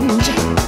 change.